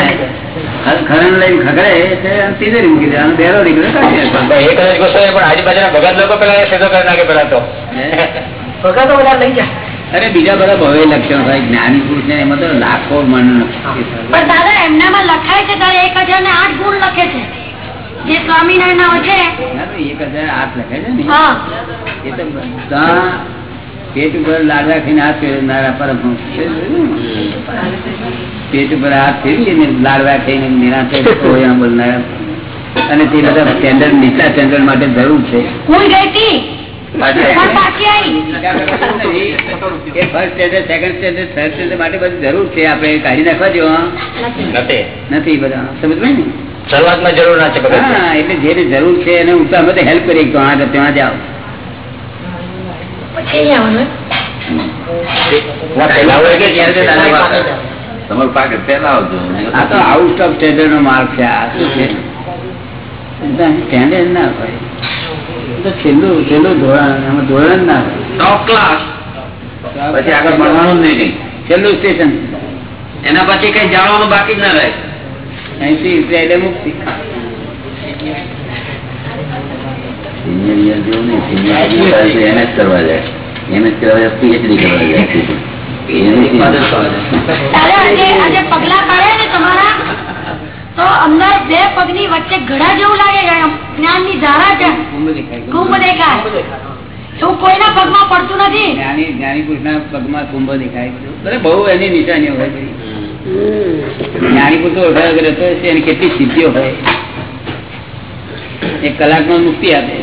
ખર- ખરણ લઈને ખગડે તિજોરી મૂકી દે બેરો નીકળે એક હજાર ગુસ્સો પણ આજુબાજુના ભગત લોકો પેલા સીધો કરી નાખે પેલા તો. ભગતો બધા લઈ જાય. અરે બીજા બધા ભવે લક્ષણ હોય જ્ઞાની પુરુષ ને એમાં તો લાખો મન પણ દાદા એમનામાં લખાય છે તારે એક હજાર ને આઠ ગુણ લખે છે. જે સ્વામિનારાયણ ના છે એક હજાર આઠ લખે છે ને. એ તો બધા પેટ ઉપર લાડ રાખીને હાથ ફેરવનારા પરમહંસ પેટ ઉપર હાથ ફેરવી અને લાડ રાખીને નિરાંતે બોલનારા. અને તે બધા સ્ટેન્ડર્ડ નીચા સ્ટેન્ડર્ડ માટે જરૂર છે. કોઈ ગઈ માટે બધી જરૂર છે આપણે કાઢી નાખવા જેવા. નથી. નથી. બધા. સમજ ને? શરૂઆતમાં જરૂર ના છે હા એટલે જેને જરૂર છે એને હું તો અમે હેલ્પ કરી ત્યાં ત્યાં જાઓ. તમારું આ તો આઉટ ઓફ સ્ટેન્ડર્ડ નો માર્ક છે આ શું છે? સ્ટેન્ડર્ડ ના હોય. છેલ્લું છેલ્લું ધોરણ આમાં ધોરણ ના ટોપ ક્લાસ પછી આગળ ભણવાનું નહીં. છેલ્લું સ્ટેશન એના પછી કઈ જાણવાનું બાકી જ ના રહે. અહીંથી એટલે મુક્તિ સિનિયર જેવું નહીં. સિનિયર એને જ કરવા જાય. એને જ કરવા જાય પીએચડી કરવા જાય. પગલા ને તમારા? તો અંદર બે પગની વચ્ચે ઘડા જેવું લાગે જ્ઞાનની ધારા છે. કુંભ દેખાય શું કોઈના પગમાં પડતું નથી? જ્ઞાની જ્ઞાની પુરુષના પગમાં કુંભ દેખાય બહુ એની નિશાની હોય જ્ઞાની પુરુષ ઓળખાયો કરે તો એની કેટલી સિદ્ધિઓ હોય. એક કલાકમાં મુક્તિ આપે.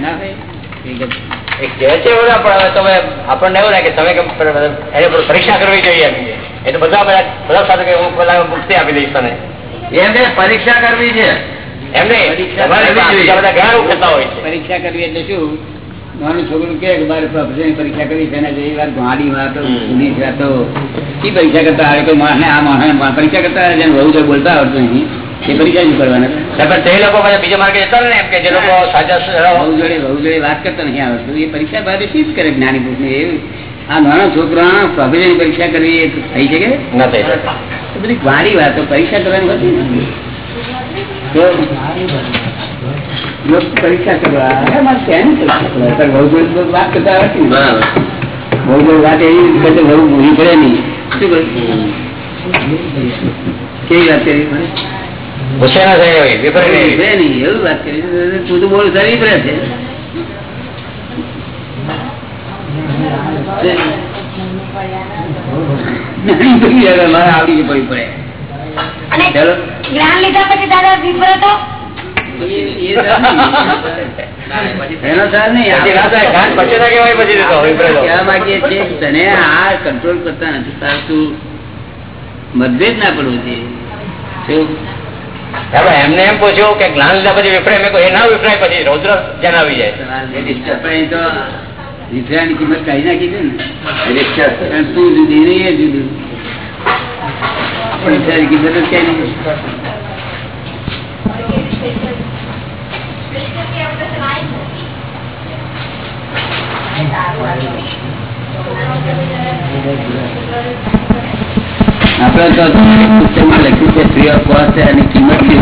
ના ભાઈ કહે ના, તમે આપણને એવું તમે એને પરીક્ષા કરવી જોઈએ એ તો બધા બધા બધા સાથે હું પેલા મુક્તિ આપી દઈશ તને. એમ પરીક્ષા કરવી છે. પરીક્ષા કરવી જોઈએ. બીજા બધા ઘણા લોકો કરતા હોય છે. પરીક્ષા કરવી એટલે શું? નાનું છોકરું કે કે મારે પરીક્ષા કરી છે ને વાત ગાડી વાતો હમ. વાતો. શી પરીક્ષા કરતા આવે? કોઈ માણસને આ માણસ પરીક્ષા કરતા આવે જેને વહુ જો બોલતા આવડતું નહીં. એ પરીક્ષા શું કરવાના. પણ તે લોકો પાછા બીજા માર્ગે જતા રહે ને એમ કે જે લોકો સાચા વહુ જોડે વહુ જોડે વાત કરતા નહીં આવડતું એ પરીક્ષા બાદ શી જ કરે જ્ઞાની પુરુષને? એવું આ નાના છોકરા પ્રોફેસરની પરીક્ષા કરવી એ થઈ શકે? નથી એ બધી વારી વાતો પરીક્ષા કરવાની હોતી ને? તો લોક પરીક્ષા કરવા. અરે મારે શેની પરીક્ષા કરવા? તારે વહુ જોડે તો વાત કરતા આવડતી ને. બરાબર. બહુ બહુ વાત એવી રીતે કે બહુ ભૂલી પડે નહીં. શું કહ્યું? કેવી વાત કરી? મને? ગુસ્સે ના થાય હોય વિપરીત નહીં એવું વાત કરી. તું તો બોલ સારી છે. વિપરીતો તને આ કંટ્રોલ કરતા નથી તારે તું મતભેદ ના પડવું જોઈએ. હવે એમને એમ પૂછ્યું કે જ્ઞાન લીધા પછી વિપરાય મેં એ ના વિફળાય પછી રૌદ્ર જન આવી જાય. વિફરાની કિંમત કાઢી નાખી છે ને. તું જુદી નહીં એ જુદું. કિંમત જ કઈ નહીં. આપણે તો પુસ્તકમાં લખ્યું છે ફ્રી ઓફ કોસ્ટ અને કિંમત ઠીક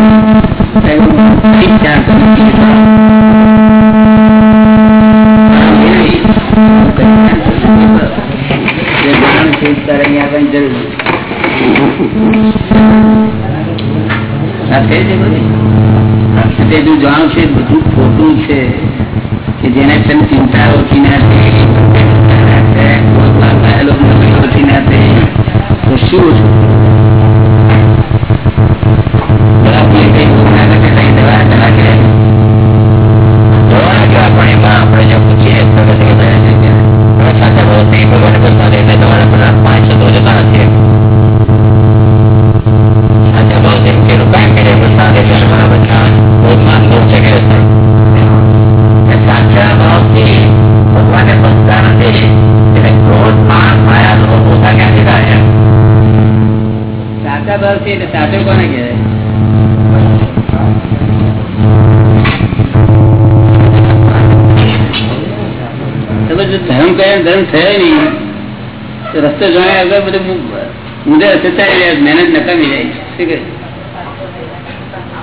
મુદ્દે રહ્યા મહેનત નકામી જાય શું કહે?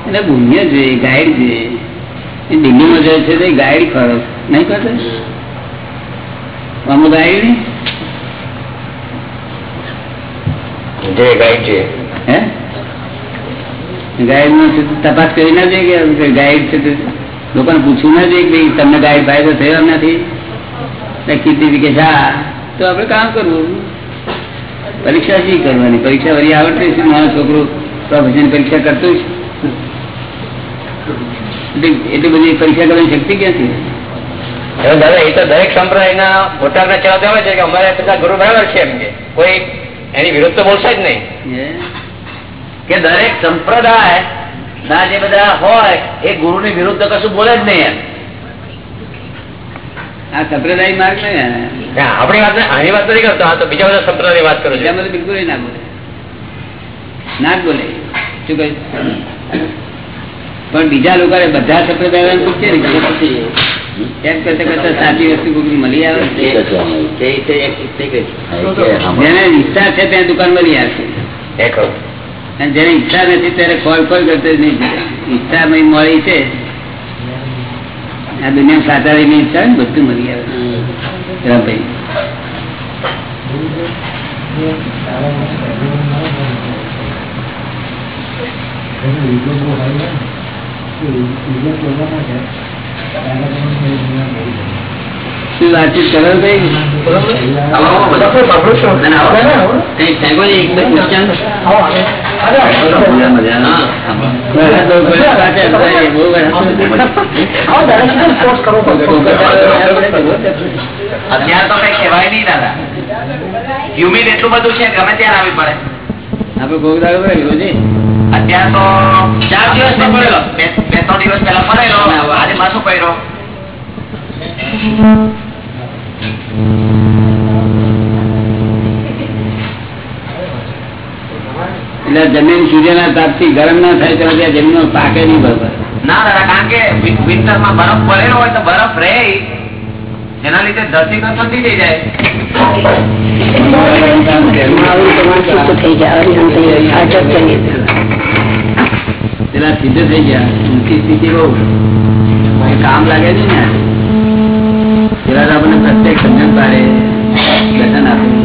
એટલે ભૂમ્ય જોઈએ ગાઈડ જોઈએ એ દિલ્હીમાં જાય છે તો ગાઈડ કરો. નહીં કરતો અમુક ગાઈડ નહીં? તપાસ કરી ના જોઈએ કે ગાઈડ છે તે લોકોને પૂછવું ના જોઈએ કે તમને ગાઈડ ફાયદો થયો નથી? કીધી કે જા તો આપણે કામ કરવું. પરીક્ષા શી કરવાની? પરીક્ષા વળી આવડતી છે મારો છોકરો પ્રોફેશન પરીક્ષા કરતો એટલી બધી પરીક્ષા કરવાની શક્તિ ક્યાંથી દાદા એ તો દરેક સંપ્રદાયના મોટા ચલાવતા હોય છે કે અમારે બધા ગુરુ બરાબર છે એમ કે. કોઈ એની વિરુદ્ધ તો બોલશે જ નહીં. કે દરેક સંપ્રદાય ના જે બધા હોય એ ગુરુ ની વિરુદ્ધ તો કશું બોલે જ નહીં એમ. આ સંપ્રદાય માર્ગ નહીં આપણી વાત આની વાત નથી કરતો આ તો બીજા બધા સંપ્રદાય વાત કરું છું. એમાં બિલકુલ ના બોલે. ના બોલે. શું કહે? પણ બીજા લોકો બધા સંપ્રદાય પૂછે ને એમ કરતા કરતા સાચી વસ્તુ કોઈ મળી આવે જેને ઈચ્છા છે ત્યાં દુકાન મળી આવશે. જેને ઈચ્છા નથી ત્યારે કોલ કોલ કરતો નહીં. ઈચ્છા મળી છે આ દુનિયા સાચા રહીને ઈચ્છા ને બધું મળી આવે. રામભાઈ શું વાતચીત કરો ભાઈ અત્યારે તો કઈ કહેવાય નહીં દાદા હ્યુમિન એટલું બધું છે ગમે ત્યારે આવી પડે આપડે કોઈ દાડો છે અત્યારે તો ચાર દિવસ પડેલો બે બે ત્રણ દિવસ પેલા પડેલો આજે પાછો પડ્યો એટલે જમીન સૂર્યના તાપથી ગરમ ના થાય તો ત્યાં જમીન પાકે નહીં બરોબર. ના દાદા કારણ કે વિન્ટરમાં બરફ પડેલો હોય તો બરફ રહે એના લીધે ધરતી તો ઠંડી થઈ જાય. પેલા સિદ્ધ થઈ ગયા. ઊંચી સ્થિતિ બહુ. કામ લાગે છે ને. તો આપણને પ્રત્યેક સમજણ પાડે દર્શન આપે.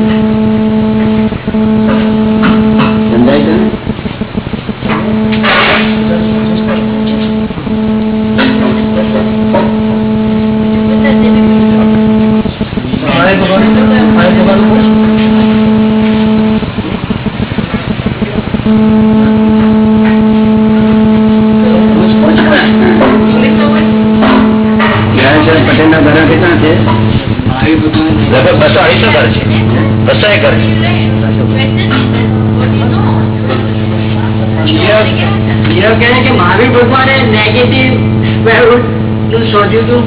હતું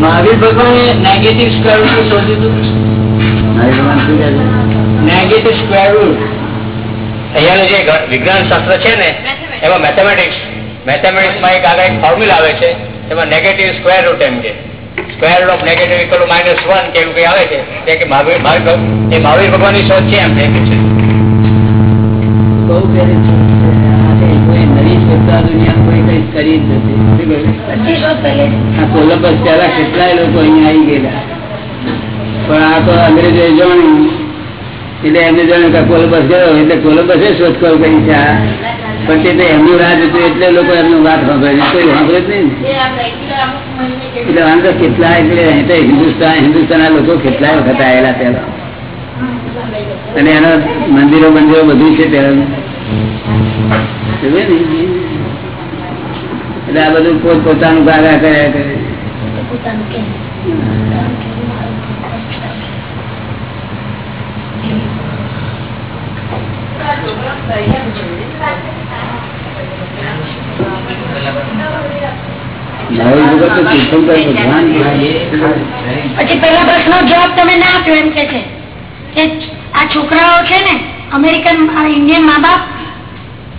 મહાવીર ભગવાને નેગેટિવ સ્ક્વેર રૂટ શોધ્યું હતું આગળ એક ફોર્મ્યુલા આવે છે, એમાં નેગેટિવ સ્ક્વેર રૂટ એમ છે square of negative equal minus કઈ આવે છે કે મહાવીર મહાવીર એ મહાવીર ભગવાનની શોધ છે એમ કે છે. કોલંબસ પહેલા એટલે કોલંબસ ગયો એટલે કોલંબસે શોધખોળ છે. પણ તે એમનું રાજ હતું એટલે લોકો એમનું વાત સાંભળે છે કોઈ સાંભળે જ નહીં એટલે વાંધો કેટલા એટલે તો હિન્દુસ્તાન હિન્દુસ્તાનના લોકો કેટલાય વખત આવેલા પેલા અને એના મંદિરો મંદિરો બધું છે પેલા એટલે આ બધું પોત પોતાનું ગાગા કર્યા કરે. પછી પેલા પ્રશ્ન જવાબ તમે ના આપ્યો એમ કે છે કે આ છોકરાઓ છે ને અમેરિકન આ ઇન્ડિયન મા બાપ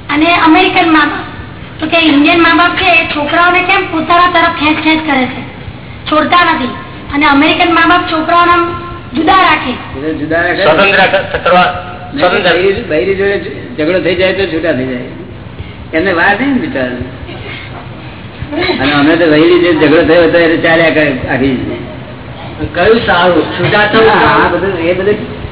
અને અમેરિકન મા બાપ. તો કે ઇન્ડિયન મા બાપ છે એ છોકરાઓને કેમ પોતાના તરફ ખેંચ ખેંચ કરે છે? છોડતા નથી. અને અમેરિકન મા બાપ છોકરાઓને જુદા રાખે. જુદા રાખે. સ્વતંત્ર કરવા સ્વતંત્ર. બૈરી- બૈરી જોડે ઝઘડો થઈ જાય તો છૂટા થઈ જાય. એમને વાર નહીં ને અને અમે તો વહેલી જે ઝઘડો થયો હતો એને ચાલ્યા કરે આખી કયું સારું? છૂટા આ બધું એ બધું